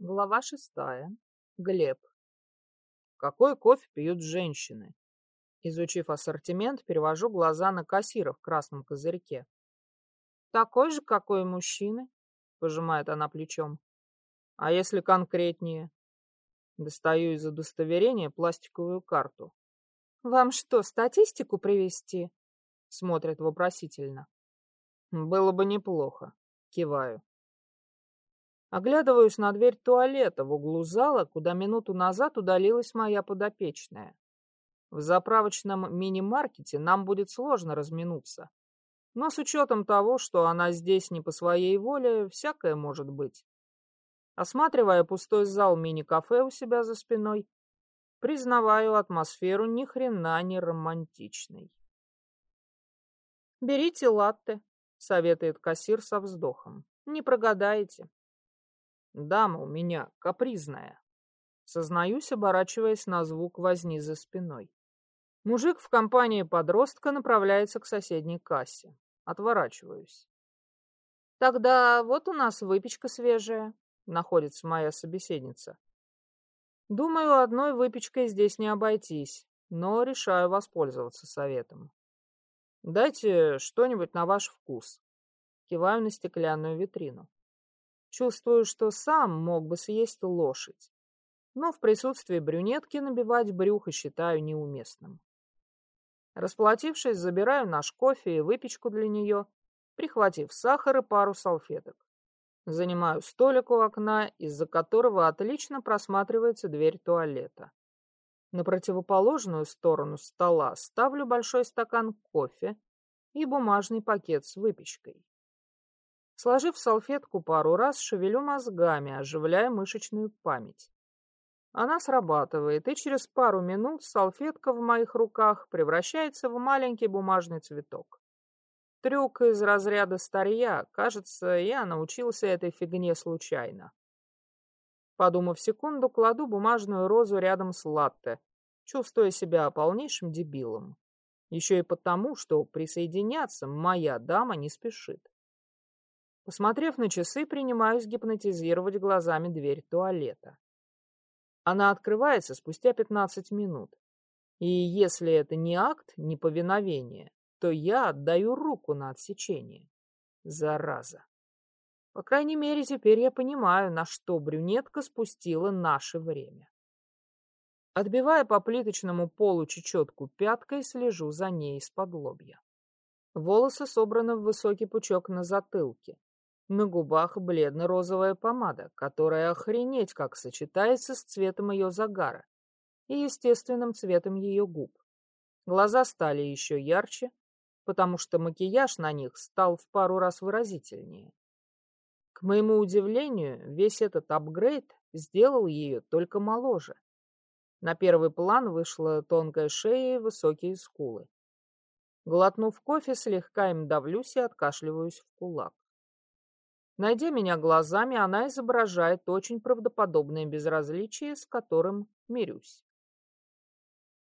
Глава шестая. Глеб. Какой кофе пьют женщины? Изучив ассортимент, перевожу глаза на кассира в красном козырьке. Такой же, какой и мужчины, пожимает она плечом. А если конкретнее? Достаю из удостоверения пластиковую карту. Вам что, статистику привести? Смотрит вопросительно. Было бы неплохо. Киваю. Оглядываюсь на дверь туалета в углу зала, куда минуту назад удалилась моя подопечная. В заправочном мини-маркете нам будет сложно разминуться. Но с учетом того, что она здесь не по своей воле, всякое может быть. Осматривая пустой зал мини-кафе у себя за спиной, признаваю атмосферу ни хрена не романтичной. «Берите латте», — советует кассир со вздохом. «Не прогадаете». Дама у меня капризная. Сознаюсь, оборачиваясь на звук возни за спиной. Мужик в компании подростка направляется к соседней кассе. Отворачиваюсь. Тогда вот у нас выпечка свежая, находится моя собеседница. Думаю, одной выпечкой здесь не обойтись, но решаю воспользоваться советом. Дайте что-нибудь на ваш вкус. Киваю на стеклянную витрину. Чувствую, что сам мог бы съесть лошадь. Но в присутствии брюнетки набивать брюхо считаю неуместным. Расплатившись, забираю наш кофе и выпечку для нее, прихватив сахар и пару салфеток. Занимаю столик у окна, из-за которого отлично просматривается дверь туалета. На противоположную сторону стола ставлю большой стакан кофе и бумажный пакет с выпечкой. Сложив салфетку пару раз, шевелю мозгами, оживляя мышечную память. Она срабатывает, и через пару минут салфетка в моих руках превращается в маленький бумажный цветок. Трюк из разряда старья. Кажется, я научился этой фигне случайно. Подумав секунду, кладу бумажную розу рядом с латте, чувствуя себя полнейшим дебилом. Еще и потому, что присоединяться моя дама не спешит. Посмотрев на часы, принимаюсь гипнотизировать глазами дверь туалета. Она открывается спустя 15 минут. И если это не акт неповиновения, то я отдаю руку на отсечение. Зараза. По крайней мере, теперь я понимаю, на что брюнетка спустила наше время. Отбивая по плиточному полу чечетку пяткой, слежу за ней из-под лобья. Волосы собраны в высокий пучок на затылке. На губах бледно-розовая помада, которая охренеть как сочетается с цветом ее загара и естественным цветом ее губ. Глаза стали еще ярче, потому что макияж на них стал в пару раз выразительнее. К моему удивлению, весь этот апгрейд сделал ее только моложе. На первый план вышла тонкая шея и высокие скулы. Глотнув кофе, слегка им давлюсь и откашливаюсь в кулак. Найдя меня глазами, она изображает очень правдоподобное безразличие, с которым мирюсь.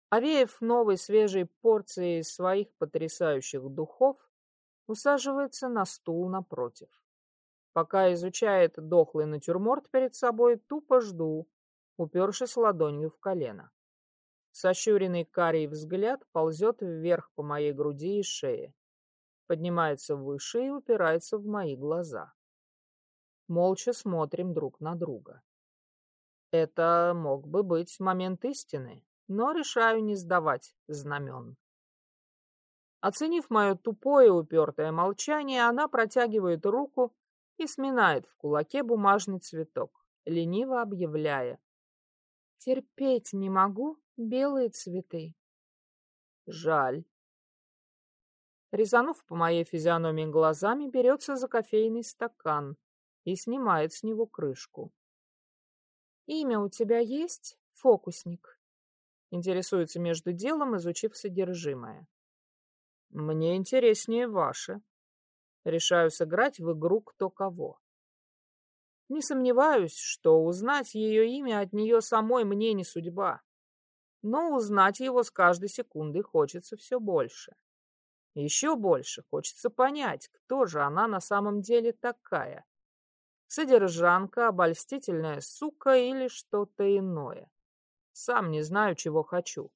Овеев новой свежей порцией своих потрясающих духов, усаживается на стул напротив. Пока изучает дохлый натюрморт перед собой, тупо жду, упершись ладонью в колено. Сощуренный карий взгляд ползет вверх по моей груди и шее, поднимается выше и упирается в мои глаза. Молча смотрим друг на друга. Это мог бы быть момент истины, но решаю не сдавать знамен. Оценив мое тупое упертое молчание, она протягивает руку и сминает в кулаке бумажный цветок, лениво объявляя. «Терпеть не могу белые цветы». «Жаль». Резанув по моей физиономии глазами, берется за кофейный стакан, и снимает с него крышку. «Имя у тебя есть, фокусник?» Интересуется между делом, изучив содержимое. «Мне интереснее ваше. Решаю сыграть в игру кто кого. Не сомневаюсь, что узнать ее имя от нее самой мне не судьба. Но узнать его с каждой секундой хочется все больше. Еще больше хочется понять, кто же она на самом деле такая Содержанка, обольстительная сука или что-то иное. Сам не знаю, чего хочу.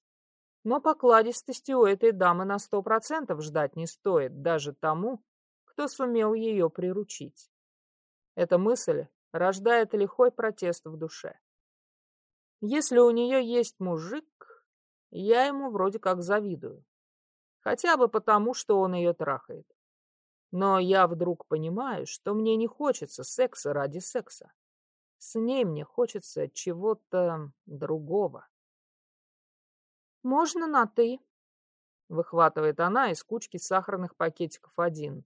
Но покладистости у этой дамы на сто процентов ждать не стоит, даже тому, кто сумел ее приручить. Эта мысль рождает лихой протест в душе. Если у нее есть мужик, я ему вроде как завидую. Хотя бы потому, что он ее трахает. Но я вдруг понимаю, что мне не хочется секса ради секса. С ней мне хочется чего-то другого. «Можно на «ты»?» — выхватывает она из кучки сахарных пакетиков один.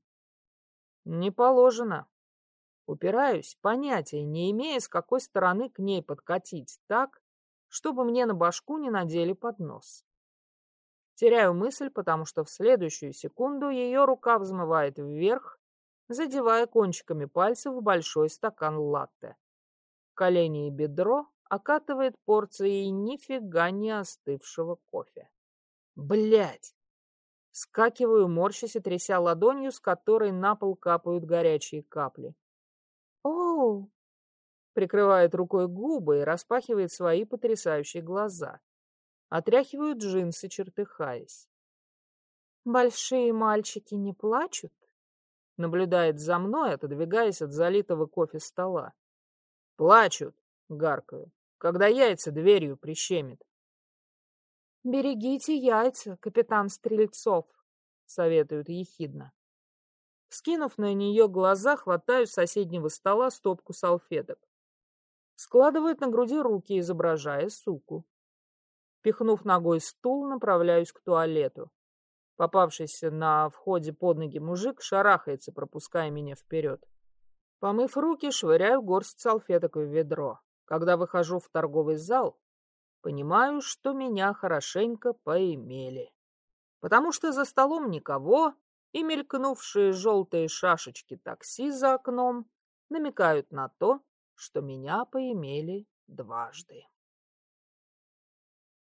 «Не положено». Упираюсь, понятия не имея, с какой стороны к ней подкатить так, чтобы мне на башку не надели под нос. Теряю мысль, потому что в следующую секунду ее рука взмывает вверх, задевая кончиками пальцев большой стакан латте. Колени и бедро окатывает порцией нифига не остывшего кофе. Блять! Скакиваю, морщась и тряся ладонью, с которой на пол капают горячие капли. «Оу!» Прикрывает рукой губы и распахивает свои потрясающие глаза. Отряхиваю джинсы, чертыхаясь. «Большие мальчики не плачут?» Наблюдает за мной, отодвигаясь от залитого кофе стола. «Плачут!» — гаркаю, когда яйца дверью прищемит. «Берегите яйца, капитан Стрельцов», — советуют ехидно. Скинув на нее глаза, хватаю с соседнего стола стопку салфеток. Складывает на груди руки, изображая суку. Пихнув ногой стул, направляюсь к туалету. Попавшийся на входе под ноги мужик шарахается, пропуская меня вперед. Помыв руки, швыряю горсть салфеток в ведро. Когда выхожу в торговый зал, понимаю, что меня хорошенько поимели. Потому что за столом никого, и мелькнувшие желтые шашечки такси за окном намекают на то, что меня поимели дважды.